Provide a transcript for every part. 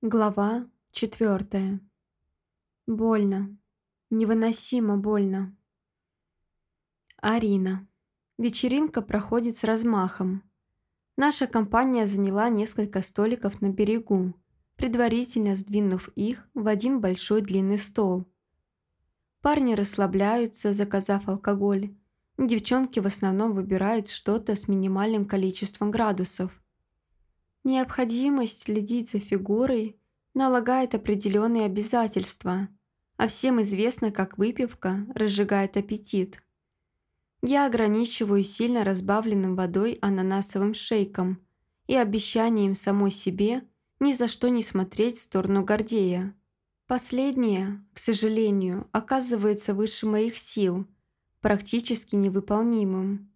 Глава четвертая. Больно. Невыносимо больно. Арина. Вечеринка проходит с размахом. Наша компания заняла несколько столиков на берегу, предварительно сдвинув их в один большой длинный стол. Парни расслабляются, заказав алкоголь. Девчонки в основном выбирают что-то с минимальным количеством градусов – Необходимость следить за фигурой налагает определенные обязательства, а всем известно, как выпивка разжигает аппетит. Я ограничиваю сильно разбавленным водой ананасовым шейком и обещанием самой себе ни за что не смотреть в сторону Гордея. Последнее, к сожалению, оказывается выше моих сил, практически невыполнимым.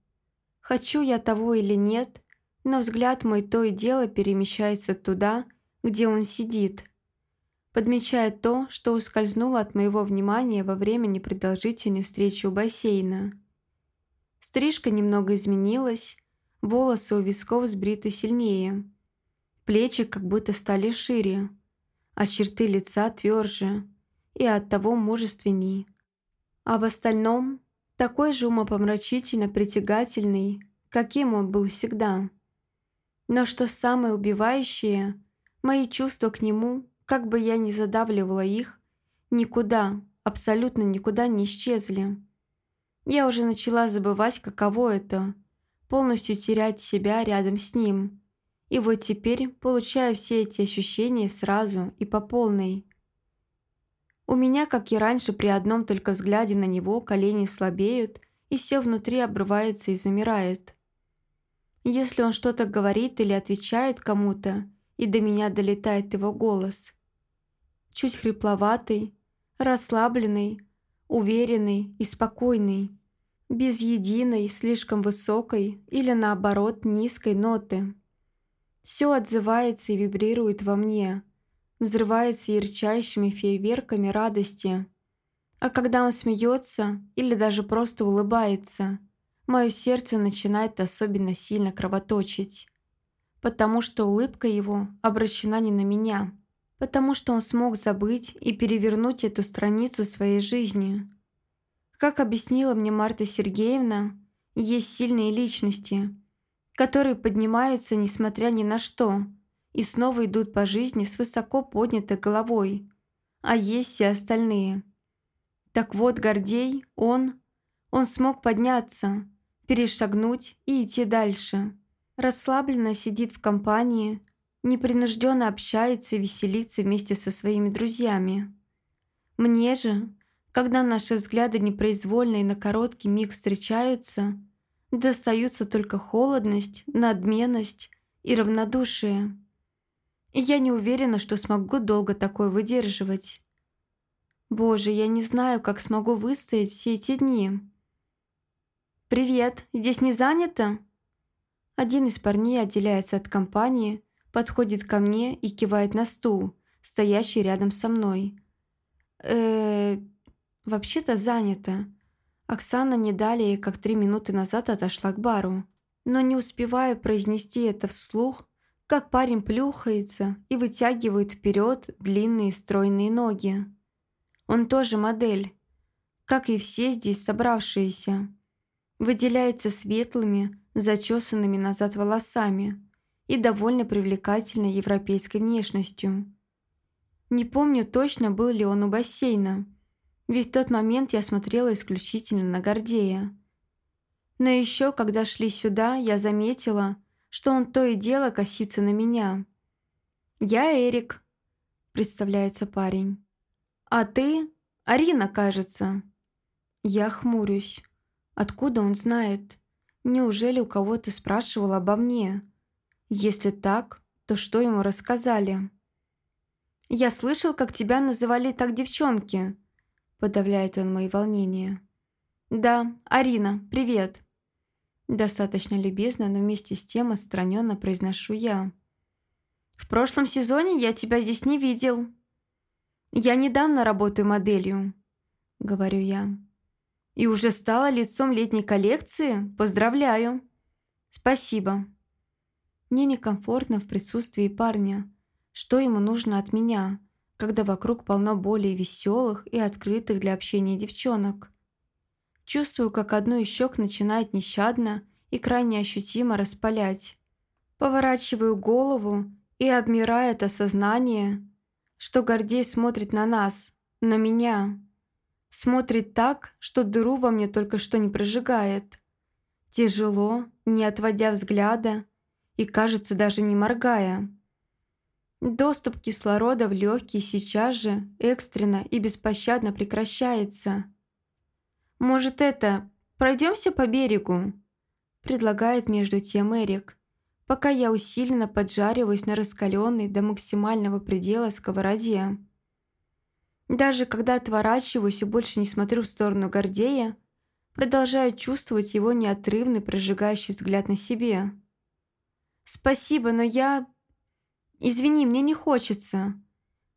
Хочу я того или нет, но взгляд мой то и дело перемещается туда, где он сидит, подмечая то, что ускользнуло от моего внимания во время непродолжительной встречи у бассейна. Стрижка немного изменилась, волосы у висков сбриты сильнее, плечи как будто стали шире, а черты лица тверже и оттого мужественней. А в остальном такой же умопомрачительно притягательный, каким он был всегда. Но что самое убивающее, мои чувства к нему, как бы я ни задавливала их, никуда, абсолютно никуда не исчезли. Я уже начала забывать, каково это – полностью терять себя рядом с ним. И вот теперь получаю все эти ощущения сразу и по полной. У меня, как и раньше, при одном только взгляде на него колени слабеют, и все внутри обрывается и замирает – если он что-то говорит или отвечает кому-то, и до меня долетает его голос. Чуть хрипловатый, расслабленный, уверенный и спокойный, без единой, слишком высокой или наоборот низкой ноты. Все отзывается и вибрирует во мне, взрывается ярчайшими фейерверками радости. А когда он смеется или даже просто улыбается – мое сердце начинает особенно сильно кровоточить. Потому что улыбка его обращена не на меня. Потому что он смог забыть и перевернуть эту страницу своей жизни. Как объяснила мне Марта Сергеевна, есть сильные личности, которые поднимаются несмотря ни на что и снова идут по жизни с высоко поднятой головой, а есть все остальные. Так вот, Гордей, он, он смог подняться, перешагнуть и идти дальше. Расслабленно сидит в компании, непринужденно общается и веселится вместе со своими друзьями. Мне же, когда наши взгляды непроизвольно и на короткий миг встречаются, достаются только холодность, надменность и равнодушие. И я не уверена, что смогу долго такое выдерживать. Боже, я не знаю, как смогу выстоять все эти дни. «Привет, здесь не занято?» Один из парней отделяется от компании, подходит ко мне и кивает на стул, стоящий рядом со мной. э вообще-то занято. Оксана не далее, как три минуты назад отошла к бару. Но не успеваю произнести это вслух, как парень плюхается и вытягивает вперед длинные стройные ноги. Он тоже модель, как и все здесь собравшиеся выделяется светлыми, зачесанными назад волосами и довольно привлекательной европейской внешностью. Не помню точно, был ли он у бассейна, ведь в тот момент я смотрела исключительно на Гордея. Но еще, когда шли сюда, я заметила, что он то и дело косится на меня. «Я Эрик», — представляется парень. «А ты? Арина, кажется». Я хмурюсь. Откуда он знает? Неужели у кого-то спрашивал обо мне? Если так, то что ему рассказали? «Я слышал, как тебя называли так девчонки», – подавляет он мои волнения. «Да, Арина, привет». Достаточно любезно, но вместе с тем отстраненно произношу я. «В прошлом сезоне я тебя здесь не видел». «Я недавно работаю моделью», – говорю я. И уже стала лицом летней коллекции? Поздравляю!» «Спасибо!» Мне некомфортно в присутствии парня, что ему нужно от меня, когда вокруг полно более веселых и открытых для общения девчонок. Чувствую, как одну из щек начинает нещадно и крайне ощутимо распалять. Поворачиваю голову и обмирает осознание, что Гордей смотрит на нас, на меня. Смотрит так, что дыру во мне только что не прожигает. Тяжело, не отводя взгляда и, кажется, даже не моргая. Доступ кислорода в легкие сейчас же экстренно и беспощадно прекращается. «Может, это, пройдемся по берегу?» предлагает между тем Эрик, пока я усиленно поджариваюсь на раскаленной до максимального предела сковороде. Даже когда отворачиваюсь и больше не смотрю в сторону Гордея, продолжаю чувствовать его неотрывный прожигающий взгляд на себе. «Спасибо, но я «Извини, мне не хочется».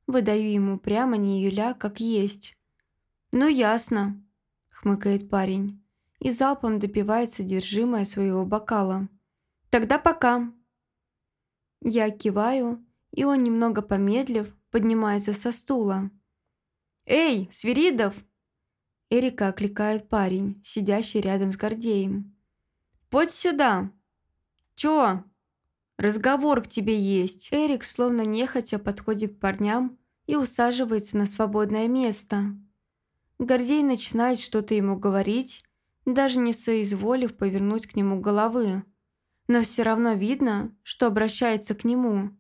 Выдаю ему прямо не Юля, как есть. «Ну, ясно», — хмыкает парень и залпом допивает содержимое своего бокала. «Тогда пока». Я киваю, и он, немного помедлив, поднимается со стула. «Эй, Свиридов!» Эрика окликает парень, сидящий рядом с Гордеем. «Подь сюда!» «Чё?» Разговор к тебе есть». Эрик словно нехотя подходит к парням и усаживается на свободное место. Гордей начинает что-то ему говорить, даже не соизволив повернуть к нему головы. Но все равно видно, что обращается к нему.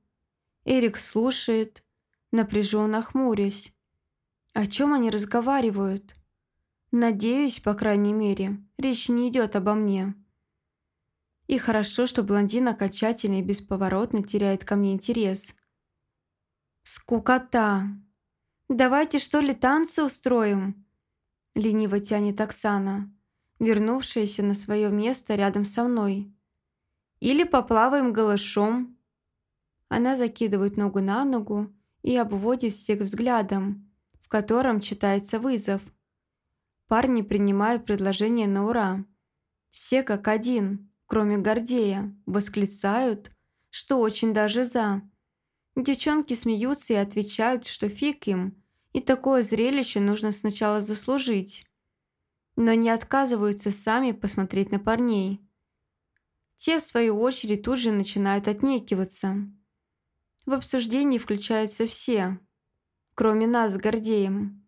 Эрик слушает, напряженно хмурясь. О чем они разговаривают? Надеюсь, по крайней мере, речь не идет обо мне. И хорошо, что блондин окончательно и бесповоротно теряет ко мне интерес. «Скукота! Давайте, что ли, танцы устроим?» Лениво тянет Оксана, вернувшаяся на свое место рядом со мной. «Или поплаваем голышом?» Она закидывает ногу на ногу и обводит всех взглядом, в котором читается вызов. Парни принимают предложение на ура. Все как один кроме Гордея, восклицают, что очень даже за. Девчонки смеются и отвечают, что фиг им, и такое зрелище нужно сначала заслужить. Но не отказываются сами посмотреть на парней. Те, в свою очередь, тут же начинают отнекиваться. В обсуждении включаются все, кроме нас с Гордеем.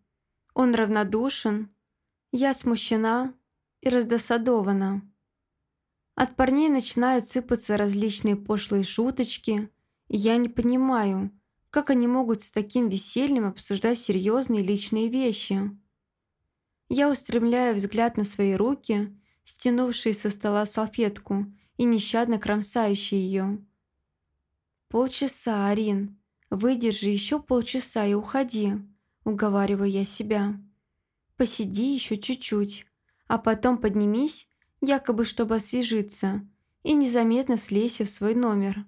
Он равнодушен, я смущена и раздосадована. От парней начинают сыпаться различные пошлые шуточки, и я не понимаю, как они могут с таким весельем обсуждать серьезные личные вещи. Я устремляю взгляд на свои руки, стянувшие со стола салфетку и нещадно кромсающие ее. «Полчаса, Арин. Выдержи еще полчаса и уходи», — уговариваю я себя. «Посиди еще чуть-чуть, а потом поднимись якобы чтобы освежиться, и незаметно слезь в свой номер.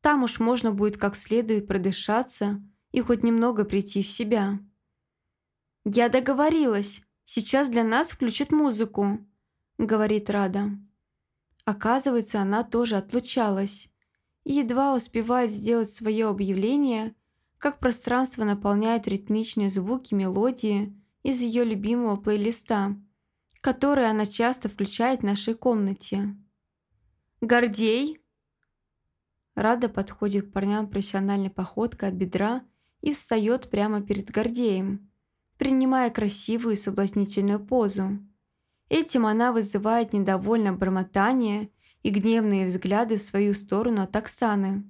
Там уж можно будет как следует продышаться и хоть немного прийти в себя. «Я договорилась, сейчас для нас включат музыку», — говорит Рада. Оказывается, она тоже отлучалась едва успевает сделать свое объявление, как пространство наполняет ритмичные звуки мелодии из ее любимого плейлиста — которые она часто включает в нашей комнате. «Гордей!» Рада подходит к парням профессиональной походкой от бедра и встает прямо перед Гордеем, принимая красивую и соблазнительную позу. Этим она вызывает недовольное бормотание и гневные взгляды в свою сторону от Оксаны.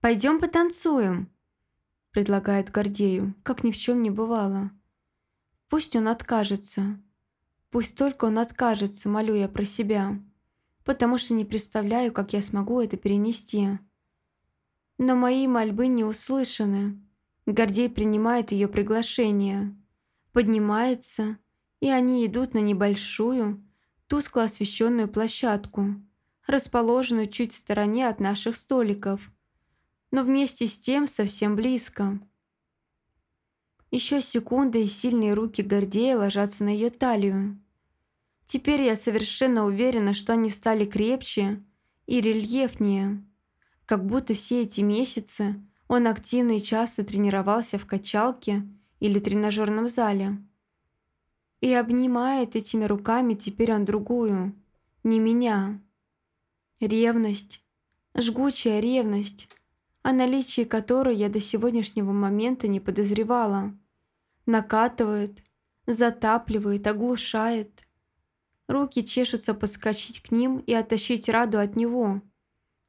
«Пойдем потанцуем», – предлагает Гордею, как ни в чем не бывало. Пусть он откажется, Пусть только он откажется, молю я про себя, потому что не представляю, как я смогу это перенести. Но мои мольбы не услышаны. Гордей принимает ее приглашение, поднимается, и они идут на небольшую, тускло освещенную площадку, расположенную чуть в стороне от наших столиков, но вместе с тем совсем близко. Еще секунда, и сильные руки Гордея ложатся на ее талию. Теперь я совершенно уверена, что они стали крепче и рельефнее. Как будто все эти месяцы Он активно и часто тренировался в качалке или тренажерном зале. И обнимает этими руками теперь он другую, не меня. Ревность, жгучая ревность, о наличии которой я до сегодняшнего момента не подозревала. Накатывает, затапливает, оглушает. Руки чешутся подскочить к ним и оттащить Раду от него –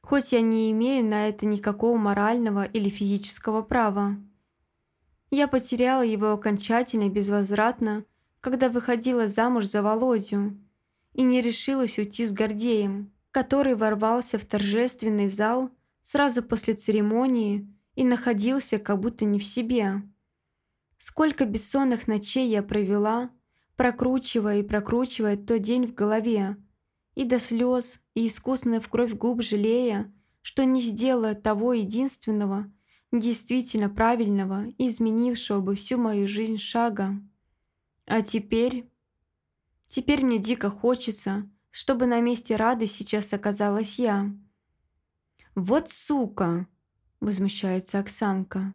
хоть я не имею на это никакого морального или физического права. Я потеряла его окончательно и безвозвратно, когда выходила замуж за Володю, и не решилась уйти с Гордеем, который ворвался в торжественный зал сразу после церемонии и находился как будто не в себе. Сколько бессонных ночей я провела, прокручивая и прокручивая тот день в голове, и до слез, и искусно в кровь губ жалея, что не сделала того единственного, действительно правильного и изменившего бы всю мою жизнь шага. А теперь... Теперь мне дико хочется, чтобы на месте Рады сейчас оказалась я. «Вот сука!» – возмущается Оксанка,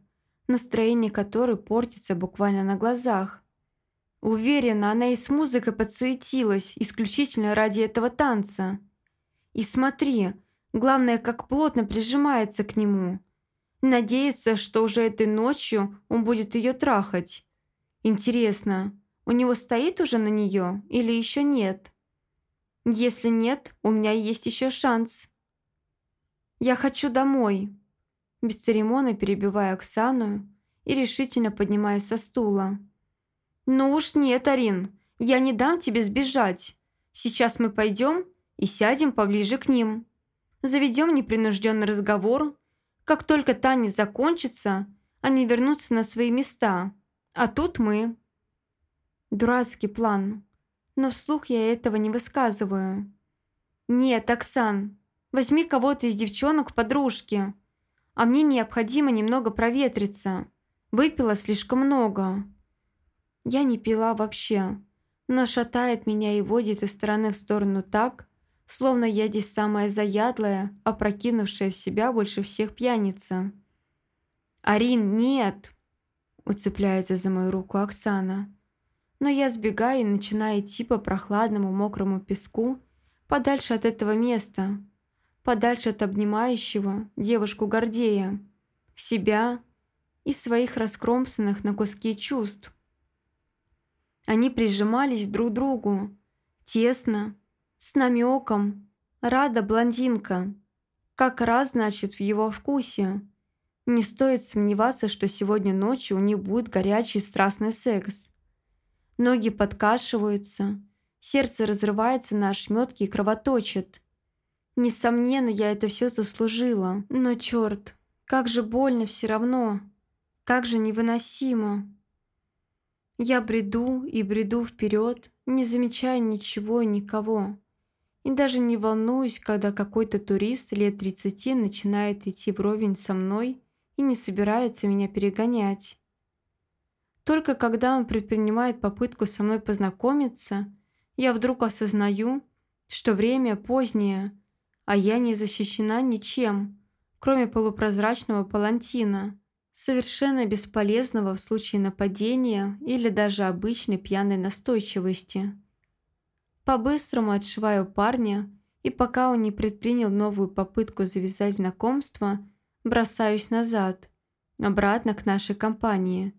настроение которой портится буквально на глазах. Уверена, она и с музыкой подсуетилась, исключительно ради этого танца. И смотри, главное, как плотно прижимается к нему. Надеется, что уже этой ночью он будет ее трахать. Интересно, у него стоит уже на нее или еще нет? Если нет, у меня есть еще шанс. Я хочу домой. Без церемонии перебиваю Оксану и решительно поднимаюсь со стула. «Ну уж нет, Арин, я не дам тебе сбежать. Сейчас мы пойдем и сядем поближе к ним. Заведем непринужденный разговор. Как только танец закончится, они вернутся на свои места. А тут мы». Дурацкий план. Но вслух я этого не высказываю. «Нет, Оксан, возьми кого-то из девчонок в подружки. А мне необходимо немного проветриться. Выпила слишком много». Я не пила вообще, но шатает меня и водит из стороны в сторону так, словно я здесь самая заядлая, опрокинувшая в себя больше всех пьяница. «Арин, нет!» – уцепляется за мою руку Оксана. Но я сбегаю и начинаю идти по прохладному мокрому песку подальше от этого места, подальше от обнимающего девушку Гордея, себя и своих раскромсанных на куски чувств. Они прижимались друг к другу. Тесно, с намеком. Рада блондинка. Как раз, значит, в его вкусе. Не стоит сомневаться, что сегодня ночью у них будет горячий страстный секс. Ноги подкашиваются, сердце разрывается на ошметки и кровоточит. Несомненно, я это все заслужила, но черт, как же больно все равно, как же невыносимо. Я бреду и бреду вперед, не замечая ничего и никого. И даже не волнуюсь, когда какой-то турист лет 30 начинает идти вровень со мной и не собирается меня перегонять. Только когда он предпринимает попытку со мной познакомиться, я вдруг осознаю, что время позднее, а я не защищена ничем, кроме полупрозрачного палантина совершенно бесполезного в случае нападения или даже обычной пьяной настойчивости. По-быстрому отшиваю парня, и пока он не предпринял новую попытку завязать знакомство, бросаюсь назад, обратно к нашей компании,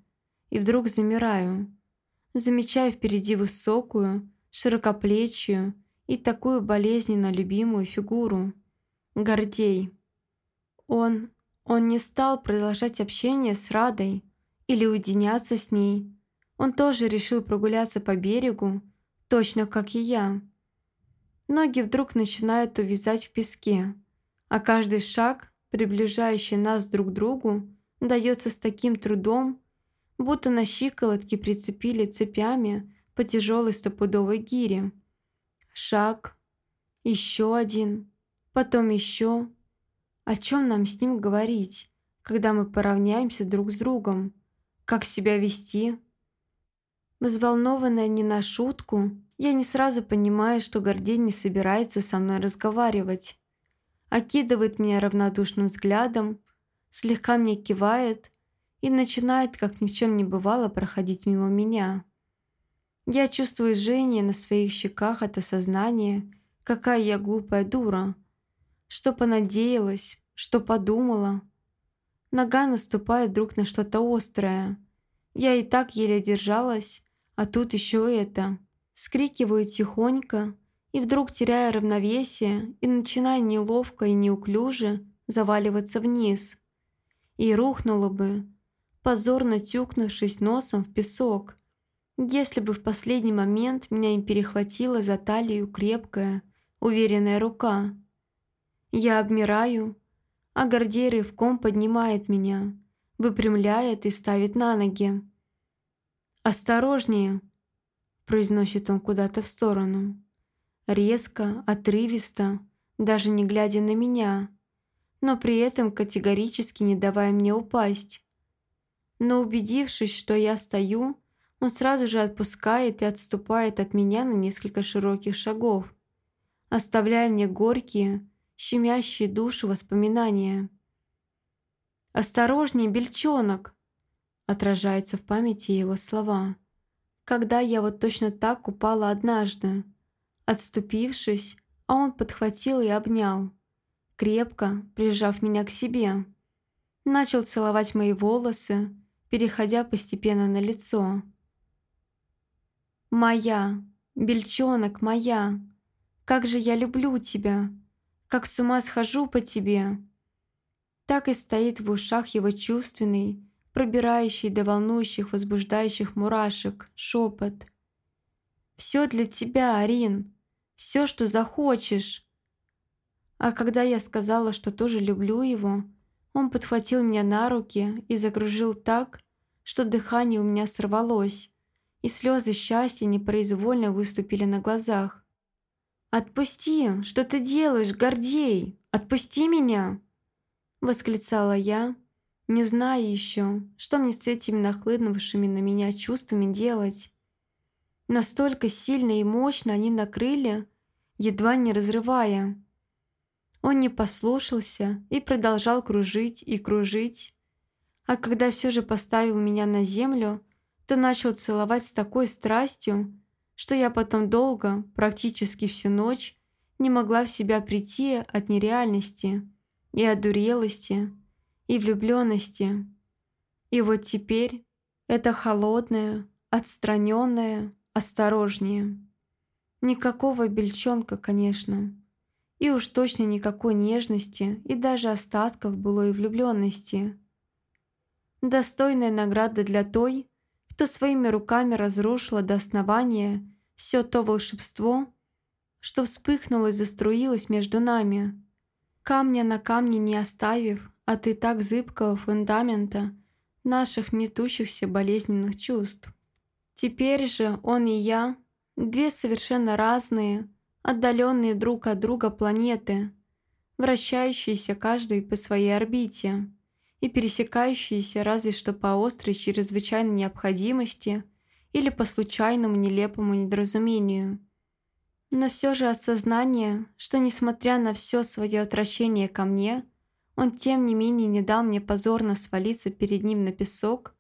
и вдруг замираю. Замечаю впереди высокую, широкоплечью и такую болезненно любимую фигуру. Гордей. Он он не стал продолжать общение с Радой или уединяться с ней. Он тоже решил прогуляться по берегу, точно как и я. Ноги вдруг начинают увязать в песке, а каждый шаг, приближающий нас друг к другу, дается с таким трудом, будто на щиколотки прицепили цепями по тяжелой стопудовой гире. Шаг, еще один, потом еще, о чем нам с ним говорить, когда мы поравняемся друг с другом? Как себя вести? Взволнованная не на шутку, я не сразу понимаю, что Гордей не собирается со мной разговаривать. Окидывает меня равнодушным взглядом, слегка мне кивает и начинает, как ни в чем не бывало, проходить мимо меня. Я чувствую жжение на своих щеках от осознания, какая я глупая дура, что понадеялась, что подумала. Нога наступает вдруг на что-то острое. Я и так еле держалась, а тут еще это. Скрикиваю тихонько и вдруг теряя равновесие и начиная неловко и неуклюже заваливаться вниз. И рухнула бы, позорно тюкнувшись носом в песок, если бы в последний момент меня не перехватила за талию крепкая, уверенная рука. Я обмираю, а Гордей рывком поднимает меня, выпрямляет и ставит на ноги. «Осторожнее!» – произносит он куда-то в сторону. Резко, отрывисто, даже не глядя на меня, но при этом категорически не давая мне упасть. Но убедившись, что я стою, он сразу же отпускает и отступает от меня на несколько широких шагов, оставляя мне горькие, щемящие душу воспоминания. «Осторожнее, бельчонок!» отражаются в памяти его слова. «Когда я вот точно так упала однажды, отступившись, а он подхватил и обнял, крепко прижав меня к себе. Начал целовать мои волосы, переходя постепенно на лицо. «Моя, бельчонок моя, как же я люблю тебя!» как с ума схожу по тебе!» Так и стоит в ушах его чувственный, пробирающий до волнующих, возбуждающих мурашек, шепот. «Все для тебя, Арин! Все, что захочешь!» А когда я сказала, что тоже люблю его, он подхватил меня на руки и закружил так, что дыхание у меня сорвалось, и слезы счастья непроизвольно выступили на глазах. «Отпусти! Что ты делаешь, Гордей? Отпусти меня!» Восклицала я, не зная еще, что мне с этими нахлынувшими на меня чувствами делать. Настолько сильно и мощно они накрыли, едва не разрывая. Он не послушался и продолжал кружить и кружить, а когда все же поставил меня на землю, то начал целовать с такой страстью, что я потом долго, практически всю ночь, не могла в себя прийти от нереальности и одурелости, и влюбленности. И вот теперь это холодное, отстраненное, осторожнее. Никакого бельчонка, конечно. И уж точно никакой нежности и даже остатков былой влюбленности. Достойная награда для той, кто своими руками разрушила до основания все то волшебство, что вспыхнуло и заструилось между нами, камня на камне не оставив от и так зыбкого фундамента наших метущихся болезненных чувств. Теперь же он и я – две совершенно разные, отдаленные друг от друга планеты, вращающиеся каждый по своей орбите и пересекающиеся разве что по острой чрезвычайной необходимости или по случайному нелепому недоразумению. Но все же осознание, что несмотря на все свое отвращение ко мне, он тем не менее не дал мне позорно свалиться перед ним на песок,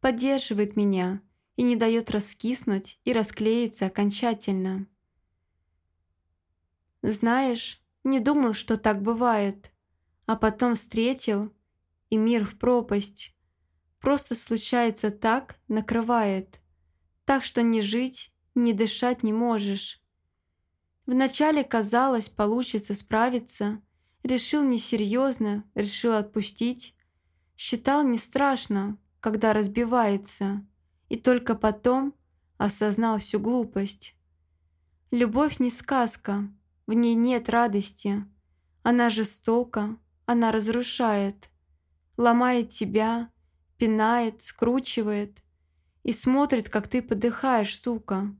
поддерживает меня и не дает раскиснуть и расклеиться окончательно. Знаешь, не думал, что так бывает, а потом встретил, и мир в пропасть. Просто случается так, накрывает так что ни жить, ни дышать не можешь. Вначале казалось, получится справиться, решил несерьезно, решил отпустить, считал не страшно, когда разбивается, и только потом осознал всю глупость. Любовь не сказка, в ней нет радости, она жестока, она разрушает, ломает тебя, пинает, скручивает – и смотрит, как ты подыхаешь, сука.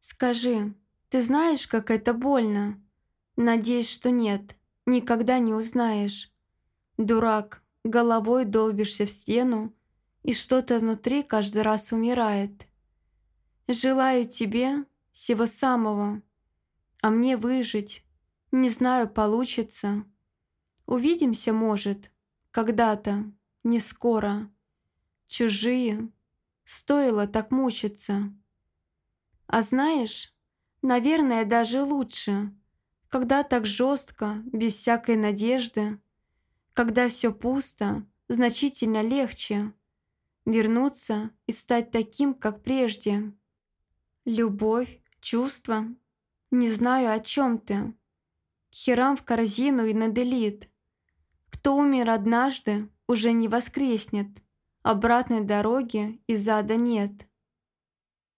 Скажи, ты знаешь, как это больно? Надеюсь, что нет, никогда не узнаешь. Дурак, головой долбишься в стену, и что-то внутри каждый раз умирает. Желаю тебе всего самого, а мне выжить. Не знаю, получится. Увидимся, может, когда-то, не скоро. Чужие, стоило так мучиться. А знаешь, наверное, даже лучше, когда так жестко, без всякой надежды, когда все пусто, значительно легче вернуться и стать таким, как прежде. Любовь, чувства. Не знаю, о чем ты. Херам в корзину и на делит. Кто умер однажды, уже не воскреснет. Обратной дороги из ада нет.